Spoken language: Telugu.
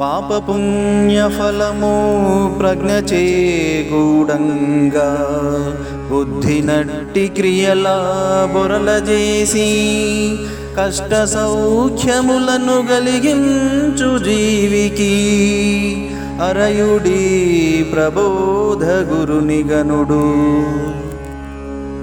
పాపపుణ్యఫలము ప్రజ్ఞ చేగూడంగా బుద్ధి నట్టి క్రియల బొరల చేసి కష్ట సౌఖ్యములను కలిగించు జీవికి అరయుడి ప్రబోధ గురునిగనుడు.